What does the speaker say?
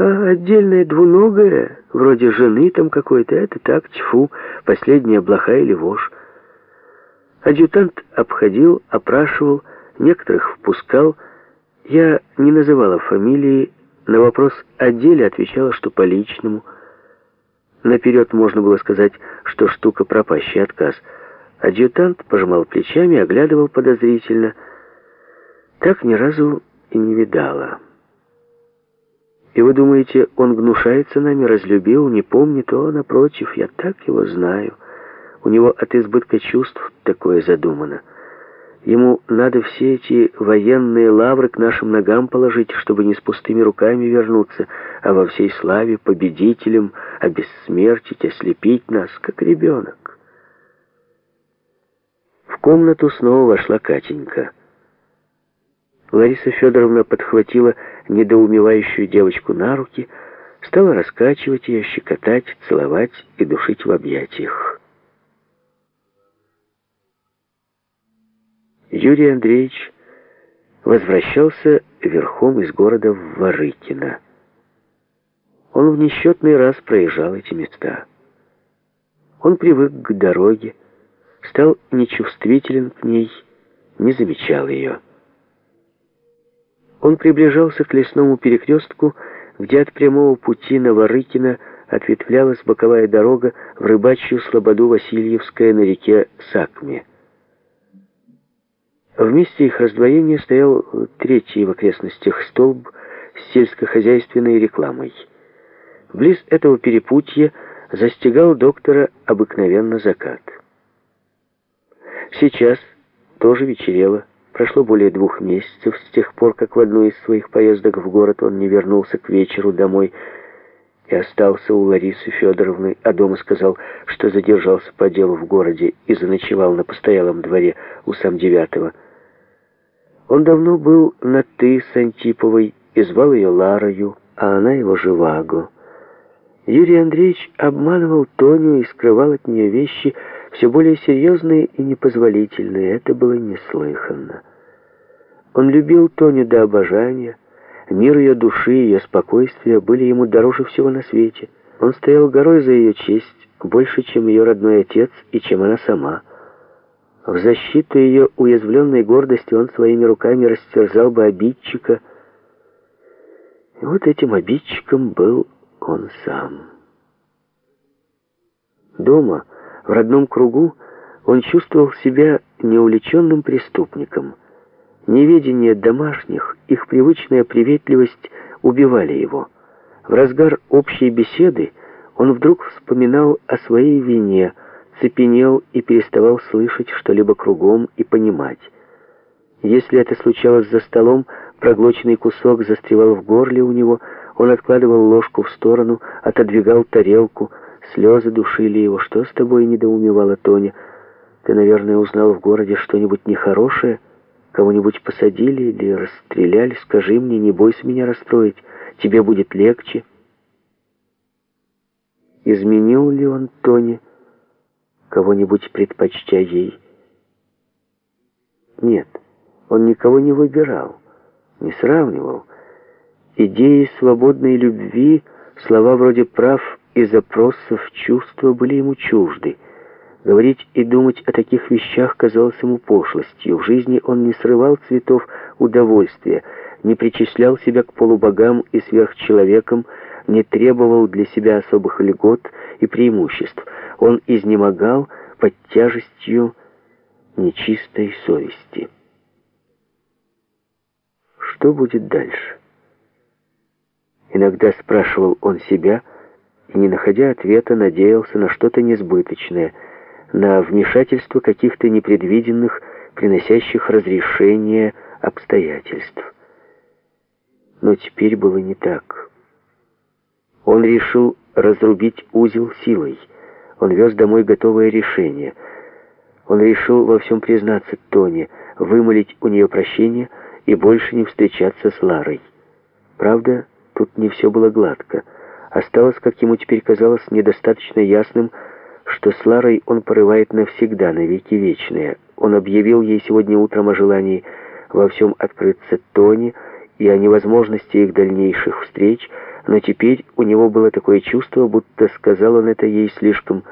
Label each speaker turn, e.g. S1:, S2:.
S1: А отдельное двуногое, вроде жены там какой-то, это так, тьфу, последняя блоха или вошь. Адъютант обходил, опрашивал, некоторых впускал. Я не называла фамилии, на вопрос о деле отвечала, что по личному. Наперед можно было сказать, что штука пропащий отказ. Адъютант пожимал плечами, оглядывал подозрительно. Так ни разу и не видала. И вы думаете, он гнушается нами, разлюбил, не помнит? О, напротив, я так его знаю. У него от избытка чувств такое задумано. Ему надо все эти военные лавры к нашим ногам положить, чтобы не с пустыми руками вернуться, а во всей славе победителем обессмертить, ослепить нас, как ребенок. В комнату снова вошла Катенька. Лариса Федоровна подхватила недоумевающую девочку на руки, стала раскачивать ее, щекотать, целовать и душить в объятиях. Юрий Андреевич возвращался верхом из города в Ворыкино. Он в несчетный раз проезжал эти места. Он привык к дороге, стал нечувствителен к ней, не замечал ее. Он приближался к лесному перекрестку, где от прямого пути на Ворыкино ответвлялась боковая дорога в рыбачью слободу Васильевская на реке Сакме. В месте их раздвоения стоял третий в окрестностях столб с сельскохозяйственной рекламой. Близ этого перепутья застигал доктора обыкновенно закат. Сейчас тоже вечерело. Прошло более двух месяцев с тех пор, как в одну из своих поездок в город он не вернулся к вечеру домой и остался у Ларисы Федоровны, а дома сказал, что задержался по делу в городе и заночевал на постоялом дворе у сам девятого. Он давно был на «ты» с Антиповой и звал ее Ларою, а она его Живаго. Юрий Андреевич обманывал Тоню и скрывал от нее вещи все более серьезные и непозволительные. Это было неслыханно. Он любил Тоню до обожания. Мир ее души, ее спокойствие были ему дороже всего на свете. Он стоял горой за ее честь, больше, чем ее родной отец и чем она сама. В защиту ее уязвленной гордости он своими руками растерзал бы обидчика. И вот этим обидчиком был он сам. Дома, в родном кругу, он чувствовал себя неувлеченным преступником. Неведение домашних, их привычная приветливость убивали его. В разгар общей беседы он вдруг вспоминал о своей вине, цепенел и переставал слышать что-либо кругом и понимать. Если это случалось за столом, проглоченный кусок застревал в горле у него, он откладывал ложку в сторону, отодвигал тарелку, слезы душили его. «Что с тобой?» — недоумевала Тоня. «Ты, наверное, узнал в городе что-нибудь нехорошее? Кого-нибудь посадили или расстреляли? Скажи мне, не бойся меня расстроить, тебе будет легче». Изменил ли он Тоне, кого-нибудь предпочтя ей? Нет, он никого не выбирал, не сравнивал. Идеи свободной любви, слова вроде прав и запросов чувства были ему чужды. Говорить и думать о таких вещах казалось ему пошлостью. В жизни он не срывал цветов удовольствия, не причислял себя к полубогам и сверхчеловекам, не требовал для себя особых льгот и преимуществ. Он изнемогал под тяжестью нечистой совести. Что будет дальше? Иногда спрашивал он себя и, не находя ответа, надеялся на что-то несбыточное, на вмешательство каких-то непредвиденных, приносящих разрешение обстоятельств. Но теперь было не так. Он решил разрубить узел силой. Он вез домой готовое решение. Он решил во всем признаться Тоне, вымолить у нее прощение и больше не встречаться с Ларой. Правда, Тут не все было гладко. Осталось, как ему теперь казалось, недостаточно ясным, что с Ларой он порывает навсегда, навеки вечные. Он объявил ей сегодня утром о желании во всем открыться Тоне и о невозможности их дальнейших встреч, но теперь у него было такое чувство, будто сказал он это ей слишком